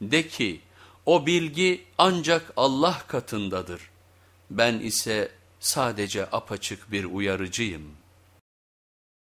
De ki o bilgi ancak Allah katındadır. Ben ise sadece apaçık bir uyarıcıyım.''